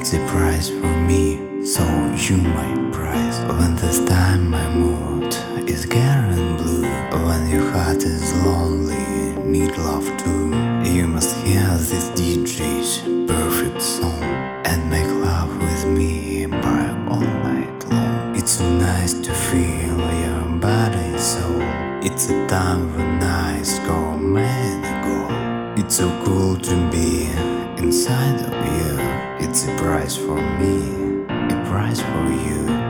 It's a prize for me, so you my prize. When this time my mood is getting blue, when your heart is lonely, need love too. You must hear this DJ's perfect song and make love with me by all night long. It's so nice to feel your body soul. It's a time when nights go many go. It's so cool to be inside of you. It's a prize for me, a prize for you.